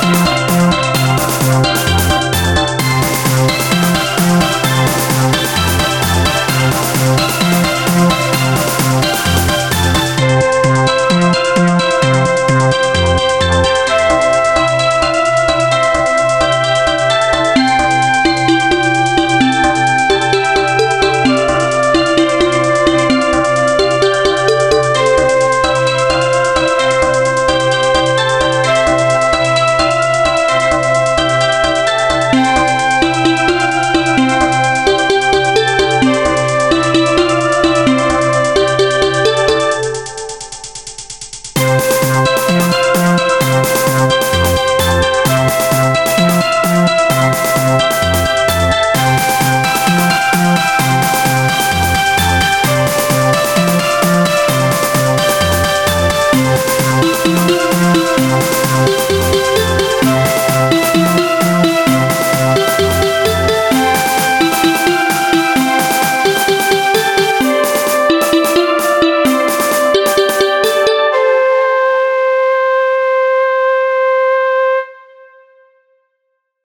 す。